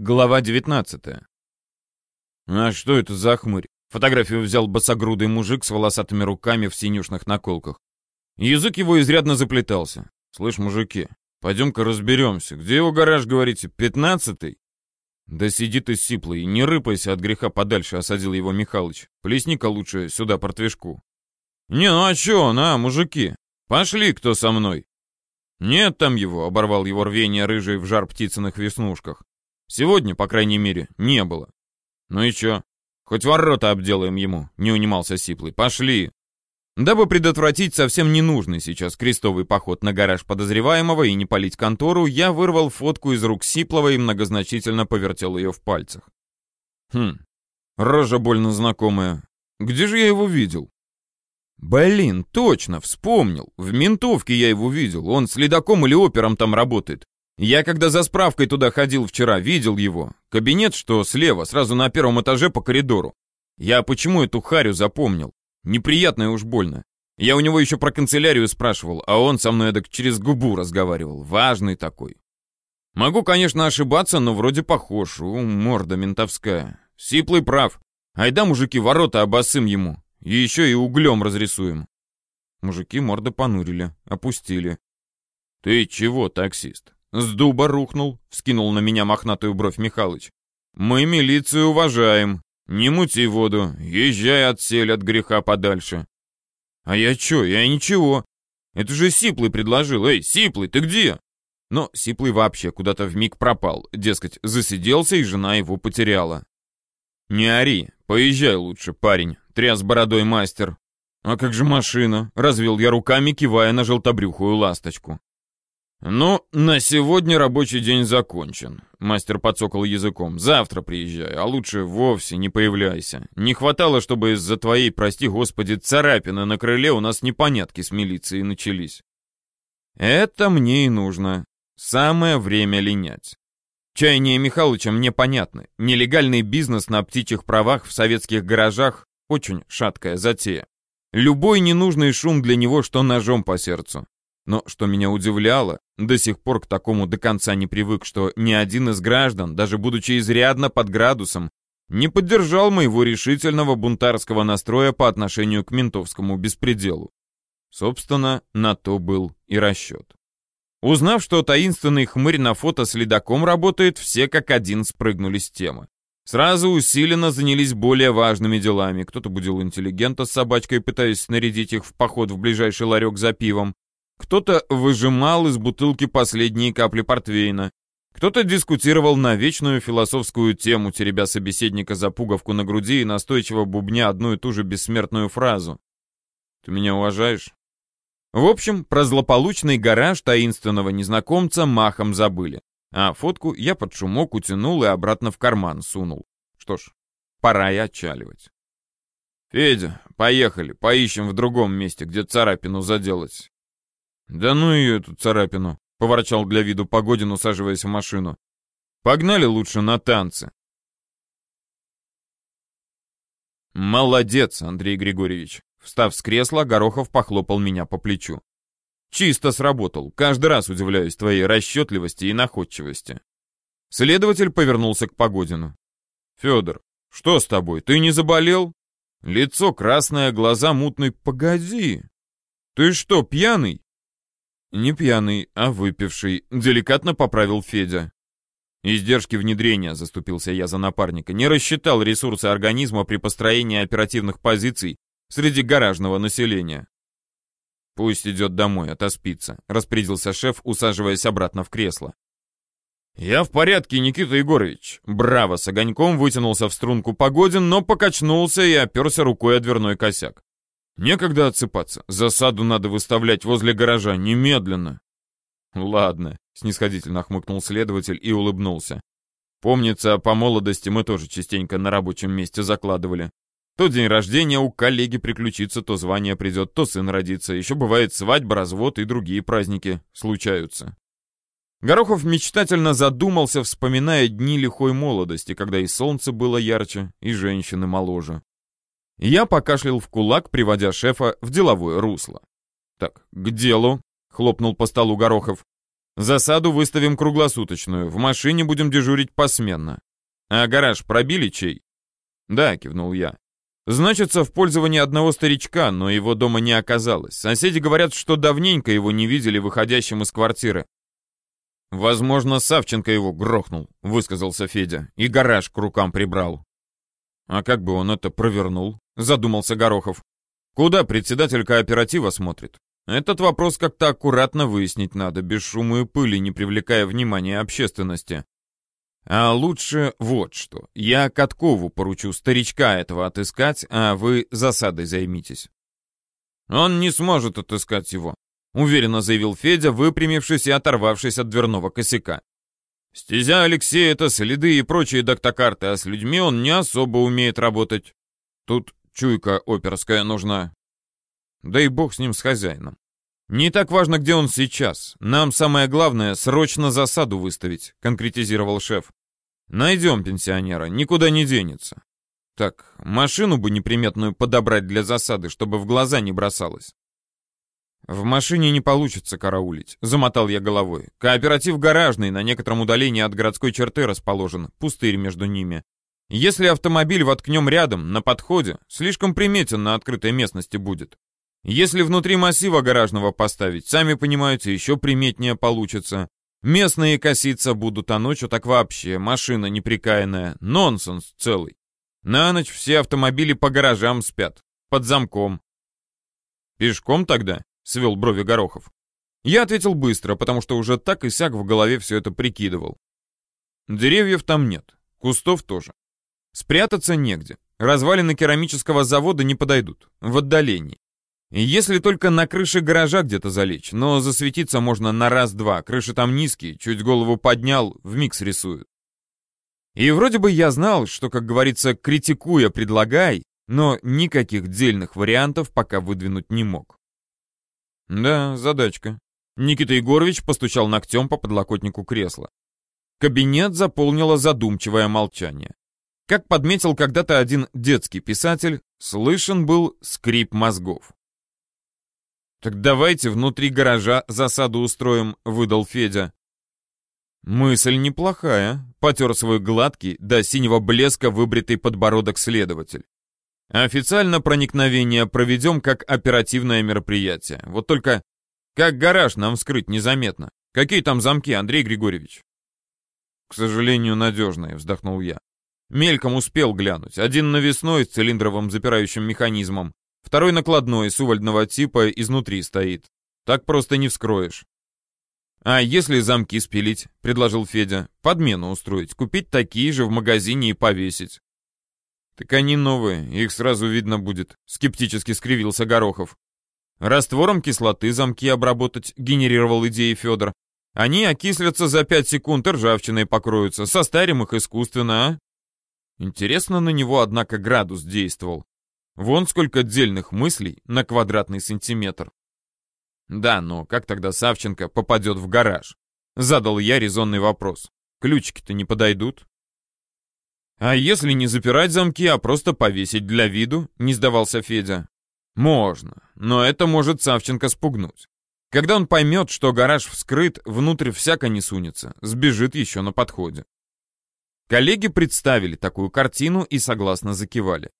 Глава 19 А что это за хмырь? Фотографию взял босогрудый мужик с волосатыми руками в синюшных наколках. Язык его изрядно заплетался. Слышь, мужики, пойдем-ка разберемся. Где его гараж, говорите, пятнадцатый? Да сиди ты сиплый, не рыпайся от греха подальше, осадил его Михалыч. Плесни-ка лучше сюда портвишку. Не, ну а чё, на, мужики, пошли кто со мной. Нет там его, оборвал его рвение рыжий в жар птицыных веснушках. Сегодня, по крайней мере, не было. Ну и чё? Хоть ворота обделаем ему, не унимался Сиплый. Пошли. Дабы предотвратить совсем ненужный сейчас крестовый поход на гараж подозреваемого и не палить контору, я вырвал фотку из рук Сиплова и многозначительно повертел ее в пальцах. Хм, рожа больно знакомая. Где же я его видел? Блин, точно, вспомнил. В ментовке я его видел. Он следаком или опером там работает. Я когда за справкой туда ходил вчера, видел его. Кабинет, что слева, сразу на первом этаже по коридору. Я почему эту харю запомнил? Неприятно уж больно. Я у него еще про канцелярию спрашивал, а он со мной так через губу разговаривал. Важный такой. Могу, конечно, ошибаться, но вроде похож. У, морда ментовская. Сиплый прав. Айда, мужики, ворота обоссым ему. И еще и углем разрисуем. Мужики морды понурили, опустили. Ты чего, таксист? «С дуба рухнул», — вскинул на меня мохнатую бровь Михалыч. «Мы милицию уважаем. Не мути воду, езжай отсель от греха подальше». «А я чё? Я ничего. Это же Сиплый предложил. Эй, Сиплый, ты где?» Но Сиплый вообще куда-то вмиг пропал. Дескать, засиделся, и жена его потеряла. «Не ори, поезжай лучше, парень», — тряс бородой мастер. «А как же машина?» — развел я руками, кивая на желтобрюхую ласточку. «Ну, на сегодня рабочий день закончен», — мастер подсокал языком. «Завтра приезжай, а лучше вовсе не появляйся. Не хватало, чтобы из-за твоей, прости господи, царапины на крыле у нас непонятки с милицией начались». «Это мне и нужно. Самое время линять». Чаяния Михалыча мне понятны. Нелегальный бизнес на птичьих правах в советских гаражах — очень шаткая затея. Любой ненужный шум для него, что ножом по сердцу. Но что меня удивляло, до сих пор к такому до конца не привык, что ни один из граждан, даже будучи изрядно под градусом, не поддержал моего решительного бунтарского настроя по отношению к ментовскому беспределу. Собственно, на то был и расчет. Узнав, что таинственный хмырь на фото следаком работает, все как один спрыгнули с темы. Сразу усиленно занялись более важными делами. Кто-то будил интеллигента с собачкой, пытаясь снарядить их в поход в ближайший ларек за пивом. Кто-то выжимал из бутылки последние капли портвейна. Кто-то дискутировал на вечную философскую тему, теребя собеседника за пуговку на груди и настойчиво бубня одну и ту же бессмертную фразу. «Ты меня уважаешь?» В общем, про злополучный гараж таинственного незнакомца махом забыли. А фотку я под шумок утянул и обратно в карман сунул. Что ж, пора и отчаливать. «Федя, поехали, поищем в другом месте, где царапину заделать. «Да ну ее, эту царапину!» — поворчал для виду Погодин, усаживаясь в машину. «Погнали лучше на танцы!» «Молодец, Андрей Григорьевич!» Встав с кресла, Горохов похлопал меня по плечу. «Чисто сработал. Каждый раз удивляюсь твоей расчетливости и находчивости». Следователь повернулся к Погодину. «Федор, что с тобой? Ты не заболел?» Лицо красное, глаза мутные. «Погоди! Ты что, пьяный?» «Не пьяный, а выпивший», — деликатно поправил Федя. «Издержки внедрения», — заступился я за напарника, не рассчитал ресурсы организма при построении оперативных позиций среди гаражного населения. «Пусть идет домой, отоспится», — распорядился шеф, усаживаясь обратно в кресло. «Я в порядке, Никита Егорович». Браво, с огоньком вытянулся в струнку Погодин, но покачнулся и оперся рукой о дверной косяк. Некогда отсыпаться. Засаду надо выставлять возле гаража немедленно. Ладно, снисходительно хмыкнул следователь и улыбнулся. Помнится, по молодости мы тоже частенько на рабочем месте закладывали. То день рождения у коллеги приключится, то звание придет, то сын родится. Еще бывает свадьба, развод и другие праздники случаются. Горохов мечтательно задумался, вспоминая дни лихой молодости, когда и солнце было ярче, и женщины моложе. Я покашлял в кулак, приводя шефа в деловое русло. «Так, к делу», — хлопнул по столу Горохов. Засаду выставим круглосуточную, в машине будем дежурить посменно. А гараж пробили чей? Да, кивнул я. Значится, в пользовании одного старичка, но его дома не оказалось. Соседи говорят, что давненько его не видели выходящим из квартиры. «Возможно, Савченко его грохнул», — высказался Федя, и гараж к рукам прибрал. «А как бы он это провернул?» — задумался Горохов. «Куда председатель кооператива смотрит? Этот вопрос как-то аккуратно выяснить надо, без шума и пыли, не привлекая внимания общественности. А лучше вот что. Я Каткову поручу старичка этого отыскать, а вы засадой займитесь». «Он не сможет отыскать его», — уверенно заявил Федя, выпрямившись и оторвавшись от дверного косяка. «Стезя Алексея — это следы и прочие доктокарты, а с людьми он не особо умеет работать. Тут чуйка оперская нужна. Да и бог с ним, с хозяином. Не так важно, где он сейчас. Нам самое главное — срочно засаду выставить», — конкретизировал шеф. «Найдем пенсионера, никуда не денется. Так, машину бы неприметную подобрать для засады, чтобы в глаза не бросалось. «В машине не получится караулить», — замотал я головой. «Кооператив гаражный, на некотором удалении от городской черты расположен, пустырь между ними. Если автомобиль воткнем рядом, на подходе, слишком приметен на открытой местности будет. Если внутри массива гаражного поставить, сами понимаете, еще приметнее получится. Местные коситься будут, а ночью так вообще, машина неприкаянная, нонсенс целый. На ночь все автомобили по гаражам спят, под замком. Пешком тогда? Свел брови Горохов. Я ответил быстро, потому что уже так и сяк в голове все это прикидывал. Деревьев там нет, кустов тоже. Спрятаться негде. Развалины керамического завода не подойдут, в отдалении. Если только на крыше гаража где-то залечь, но засветиться можно на раз-два, крыши там низкие, чуть голову поднял, в микс рисуют. И вроде бы я знал, что, как говорится, критикуя предлагай, но никаких дельных вариантов пока выдвинуть не мог. Да, задачка. Никита Егорович постучал ногтем по подлокотнику кресла. Кабинет заполнило задумчивое молчание. Как подметил когда-то один детский писатель, слышен был скрип мозгов. «Так давайте внутри гаража засаду устроим», — выдал Федя. «Мысль неплохая», — потер свой гладкий, до синего блеска выбритый подбородок следователь. Официально проникновение проведем как оперативное мероприятие. Вот только как гараж нам вскрыть незаметно? Какие там замки, Андрей Григорьевич? К сожалению, надежные, вздохнул я. Мельком успел глянуть. Один навесной с цилиндровым запирающим механизмом, второй накладной с увольного типа изнутри стоит. Так просто не вскроешь. «А если замки спилить?» — предложил Федя. «Подмену устроить, купить такие же в магазине и повесить. «Так они новые, их сразу видно будет», — скептически скривился Горохов. «Раствором кислоты замки обработать», — генерировал идеи Федор. «Они окислятся за пять секунд и ржавчиной покроются. Состарим их искусственно, а?» Интересно на него, однако, градус действовал. Вон сколько отдельных мыслей на квадратный сантиметр. «Да, но как тогда Савченко попадет в гараж?» Задал я резонный вопрос. «Ключики-то не подойдут?» «А если не запирать замки, а просто повесить для виду?» — не сдавался Федя. «Можно, но это может Савченко спугнуть. Когда он поймет, что гараж вскрыт, внутрь всяко не сунется, сбежит еще на подходе». Коллеги представили такую картину и согласно закивали.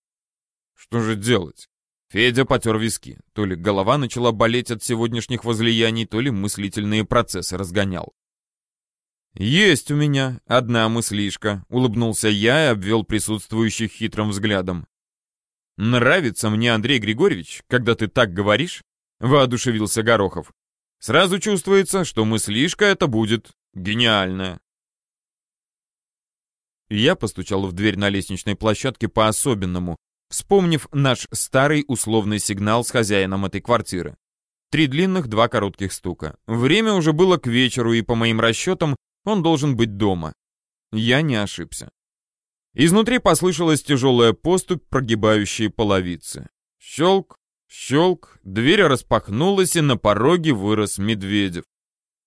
Что же делать? Федя потер виски. То ли голова начала болеть от сегодняшних возлияний, то ли мыслительные процессы разгонял. «Есть у меня одна мыслишка», — улыбнулся я и обвел присутствующих хитрым взглядом. «Нравится мне, Андрей Григорьевич, когда ты так говоришь?» — воодушевился Горохов. «Сразу чувствуется, что мыслишка это будет гениальная». Я постучал в дверь на лестничной площадке по-особенному, вспомнив наш старый условный сигнал с хозяином этой квартиры. Три длинных, два коротких стука. Время уже было к вечеру, и, по моим расчетам, он должен быть дома. Я не ошибся. Изнутри послышалась тяжелая поступь, прогибающие половицы. Щелк, щелк, дверь распахнулась, и на пороге вырос Медведев.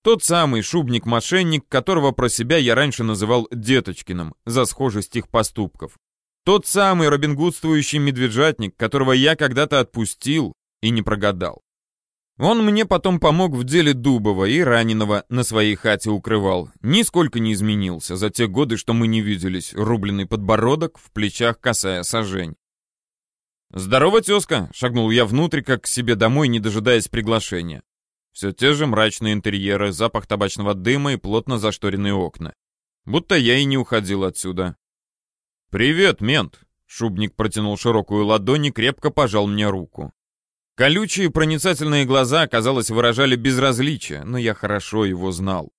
Тот самый шубник-мошенник, которого про себя я раньше называл Деточкиным, за схожесть их поступков. Тот самый робингудствующий медвежатник, которого я когда-то отпустил и не прогадал. Он мне потом помог в деле Дубова и раненого на своей хате укрывал. Нисколько не изменился за те годы, что мы не виделись. Рубленый подбородок, в плечах косая сажень. «Здорово, тезка!» — шагнул я внутрь, как к себе домой, не дожидаясь приглашения. Все те же мрачные интерьеры, запах табачного дыма и плотно зашторенные окна. Будто я и не уходил отсюда. «Привет, мент!» — Шубник протянул широкую ладонь и крепко пожал мне руку. Колючие проницательные глаза, казалось, выражали безразличие, но я хорошо его знал.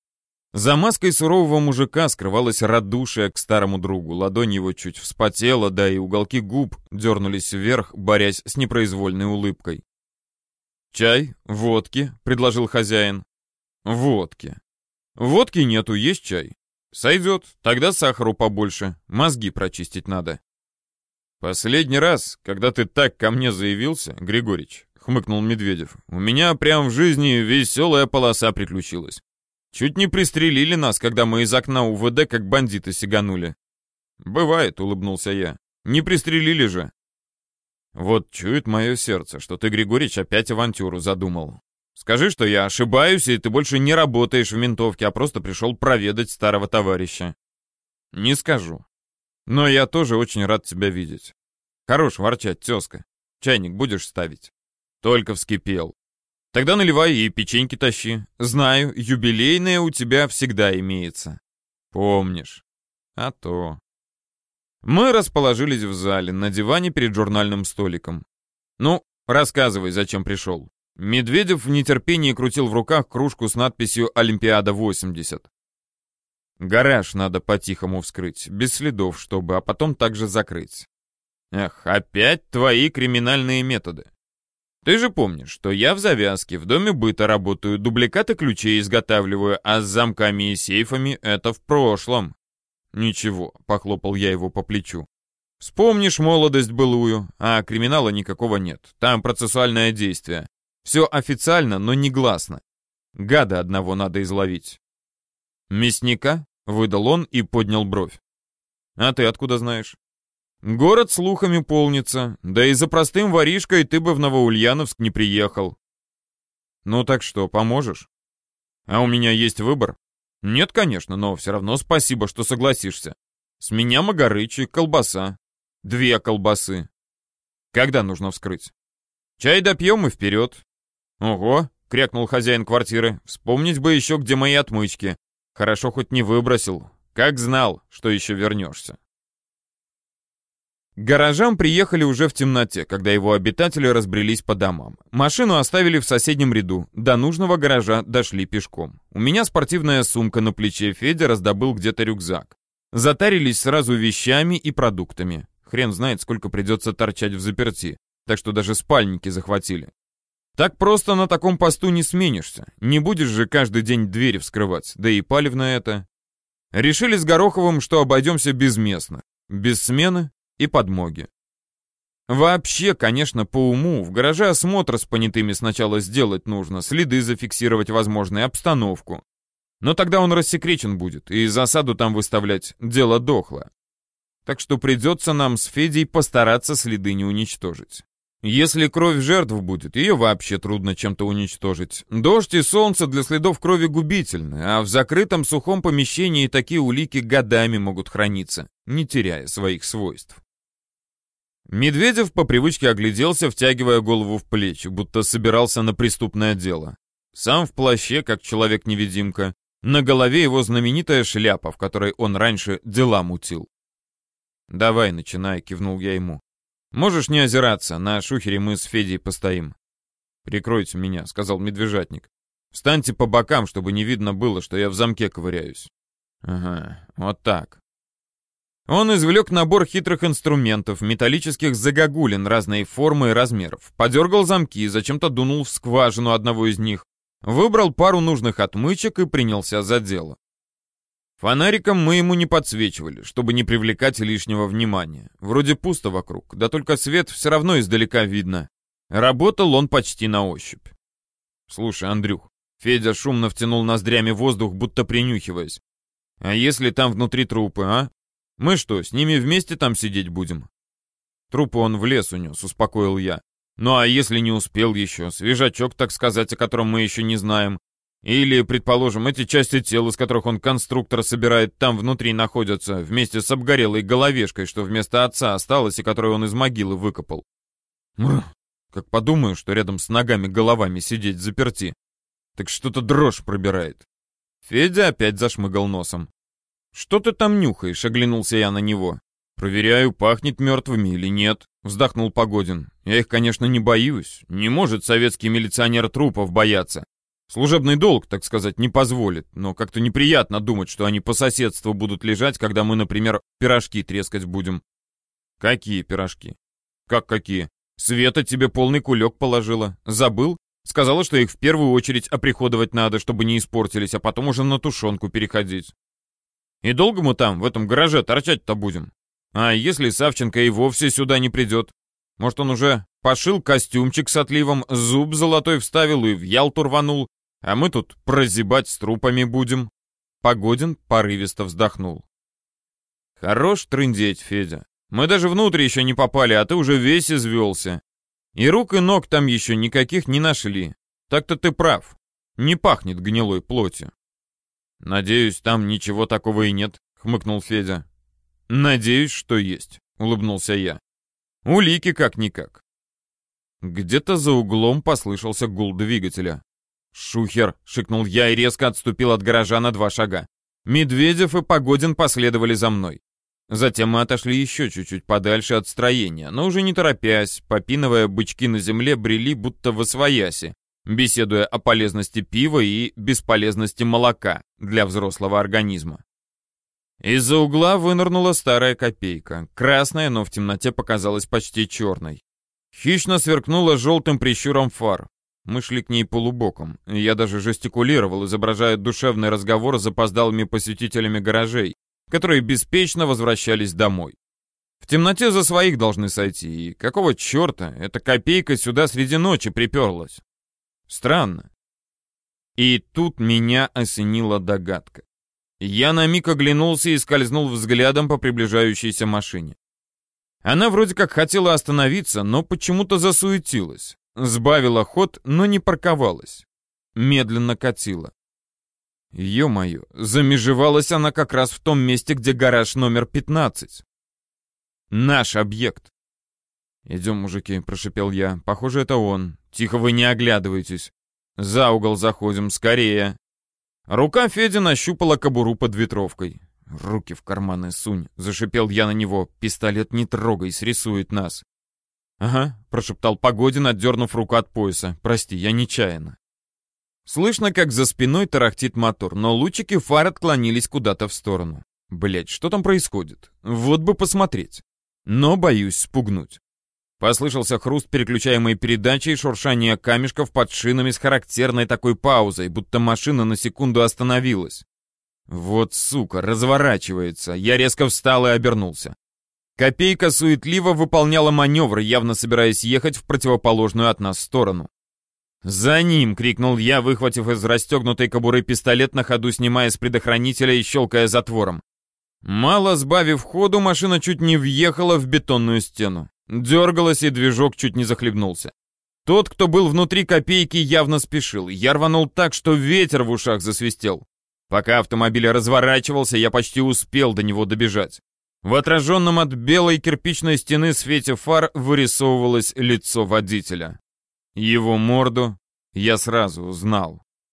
За маской сурового мужика скрывалась радушие к старому другу. Ладонь его чуть вспотела, да и уголки губ дернулись вверх, борясь с непроизвольной улыбкой. «Чай? Водки?» — предложил хозяин. «Водки. Водки нету, есть чай. Сойдет, тогда сахару побольше, мозги прочистить надо». «Последний раз, когда ты так ко мне заявился, Григорич, — хмыкнул Медведев, — у меня прям в жизни веселая полоса приключилась. Чуть не пристрелили нас, когда мы из окна УВД как бандиты сиганули». «Бывает», — улыбнулся я. «Не пристрелили же». «Вот чует мое сердце, что ты, Григорич, опять авантюру задумал. Скажи, что я ошибаюсь, и ты больше не работаешь в ментовке, а просто пришел проведать старого товарища». «Не скажу. Но я тоже очень рад тебя видеть. Хорош ворчать, тезка. Чайник будешь ставить? Только вскипел. Тогда наливай и печеньки тащи. Знаю, юбилейное у тебя всегда имеется. Помнишь? А то. Мы расположились в зале, на диване перед журнальным столиком. Ну, рассказывай, зачем пришел. Медведев в нетерпении крутил в руках кружку с надписью «Олимпиада-80». Гараж надо по-тихому вскрыть, без следов, чтобы, а потом также закрыть. Эх, опять твои криминальные методы. Ты же помнишь, что я в завязке, в доме быта работаю, дубликаты ключей изготавливаю, а с замками и сейфами это в прошлом. Ничего, похлопал я его по плечу. Вспомнишь молодость былую, а криминала никакого нет. Там процессуальное действие. Все официально, но негласно. Гада одного надо изловить. «Мясника?» — выдал он и поднял бровь. «А ты откуда знаешь?» «Город слухами полнится, да и за простым воришкой ты бы в Новоульяновск не приехал». «Ну так что, поможешь?» «А у меня есть выбор?» «Нет, конечно, но все равно спасибо, что согласишься. С меня магарычи, колбаса. Две колбасы. Когда нужно вскрыть?» «Чай допьем и вперед». «Ого!» — крякнул хозяин квартиры. «Вспомнить бы еще, где мои отмычки. Хорошо хоть не выбросил. Как знал, что еще вернешься. Гаражам приехали уже в темноте, когда его обитатели разбрелись по домам. Машину оставили в соседнем ряду. До нужного гаража дошли пешком. У меня спортивная сумка на плече, Федя раздобыл где-то рюкзак. Затарились сразу вещами и продуктами. Хрен знает, сколько придется торчать в заперти. Так что даже спальники захватили. Так просто на таком посту не сменишься. Не будешь же каждый день двери вскрывать, да и палев на это. Решили с Гороховым, что обойдемся без местных, без смены и подмоги. Вообще, конечно, по уму, в гараже осмотр с понятыми сначала сделать нужно, следы зафиксировать возможно обстановку. Но тогда он рассекречен будет, и засаду там выставлять дело дохло. Так что придется нам с Федей постараться следы не уничтожить. Если кровь жертв будет, ее вообще трудно чем-то уничтожить. Дождь и солнце для следов крови губительны, а в закрытом сухом помещении такие улики годами могут храниться, не теряя своих свойств. Медведев по привычке огляделся, втягивая голову в плечи, будто собирался на преступное дело. Сам в плаще, как человек-невидимка, на голове его знаменитая шляпа, в которой он раньше дела мутил. «Давай, начинай», — кивнул я ему. Можешь не озираться, на шухере мы с Федей постоим. Прикройте меня, сказал медвежатник. Встаньте по бокам, чтобы не видно было, что я в замке ковыряюсь. Ага, вот так. Он извлек набор хитрых инструментов, металлических загогулин разной формы и размеров, подергал замки, зачем-то дунул в скважину одного из них, выбрал пару нужных отмычек и принялся за дело. Фонариком мы ему не подсвечивали, чтобы не привлекать лишнего внимания. Вроде пусто вокруг, да только свет все равно издалека видно. Работал он почти на ощупь. Слушай, Андрюх, Федя шумно втянул ноздрями воздух, будто принюхиваясь. А если там внутри трупы, а? Мы что, с ними вместе там сидеть будем? Трупы он в лес унес, успокоил я. Ну а если не успел еще, свежачок, так сказать, о котором мы еще не знаем. Или, предположим, эти части тела, из которых он конструктор собирает, там внутри находятся, вместе с обгорелой головешкой, что вместо отца осталось и которую он из могилы выкопал. Мур, как подумаю, что рядом с ногами головами сидеть заперти. Так что-то дрожь пробирает. Федя опять зашмыгал носом. «Что ты там нюхаешь?» — оглянулся я на него. «Проверяю, пахнет мертвыми или нет», — вздохнул Погодин. «Я их, конечно, не боюсь. Не может советский милиционер трупов бояться. Служебный долг, так сказать, не позволит, но как-то неприятно думать, что они по соседству будут лежать, когда мы, например, пирожки трескать будем». «Какие пирожки?» «Как какие? Света тебе полный кулек положила. Забыл? Сказала, что их в первую очередь оприходовать надо, чтобы не испортились, а потом уже на тушенку переходить. И долго мы там, в этом гараже, торчать-то будем? А если Савченко и вовсе сюда не придет? Может, он уже пошил костюмчик с отливом, зуб золотой вставил и в Ялту рванул, а мы тут прозябать с трупами будем?» Погодин порывисто вздохнул. «Хорош трындеть, Федя. Мы даже внутрь еще не попали, а ты уже весь извелся. И рук и ног там еще никаких не нашли. Так-то ты прав. Не пахнет гнилой плотью. Надеюсь, там ничего такого и нет, хмыкнул Федя. Надеюсь, что есть, улыбнулся я. Улики как-никак. Где-то за углом послышался гул двигателя. «Шухер!» — шикнул я и резко отступил от гаража на два шага. Медведев и Погодин последовали за мной. Затем мы отошли еще чуть-чуть подальше от строения, но уже не торопясь, попиновая бычки на земле брели будто в освояси, беседуя о полезности пива и бесполезности молока для взрослого организма. Из-за угла вынырнула старая копейка, красная, но в темноте показалась почти черной. Хищно сверкнула желтым прищуром фар. Мы шли к ней полубоком. Я даже жестикулировал, изображая душевный разговор с запоздалыми посетителями гаражей, которые беспечно возвращались домой. В темноте за своих должны сойти, и какого черта эта копейка сюда среди ночи приперлась? Странно. И тут меня осенила догадка. Я на миг оглянулся и скользнул взглядом по приближающейся машине. Она вроде как хотела остановиться, но почему-то засуетилась. Сбавила ход, но не парковалась. Медленно катила. Ё-моё, замежевалась она как раз в том месте, где гараж номер 15. Наш объект. «Идем, мужики», — прошипел я. «Похоже, это он. Тихо вы не оглядывайтесь. За угол заходим, скорее». Рука Феди нащупала кобуру под ветровкой. «Руки в карманы сунь», — зашипел я на него. «Пистолет не трогай, срисует нас». «Ага», — прошептал Погодин, отдернув руку от пояса. «Прости, я нечаянно». Слышно, как за спиной тарахтит мотор, но лучики фар отклонились куда-то в сторону. Блять, что там происходит? Вот бы посмотреть. Но боюсь спугнуть. Послышался хруст переключаемой передачи и шуршание камешков под шинами с характерной такой паузой, будто машина на секунду остановилась. Вот сука, разворачивается. Я резко встал и обернулся. Копейка суетливо выполняла маневр, явно собираясь ехать в противоположную от нас сторону. «За ним!» — крикнул я, выхватив из расстегнутой кобуры пистолет на ходу, снимая с предохранителя и щелкая затвором. Мало сбавив ходу, машина чуть не въехала в бетонную стену. Дергалась, и движок чуть не захлебнулся. Тот, кто был внутри копейки, явно спешил. Я рванул так, что ветер в ушах засвистел. Пока автомобиль разворачивался, я почти успел до него добежать. В отраженном от белой кирпичной стены свете фар вырисовывалось лицо водителя. Его морду я сразу узнал.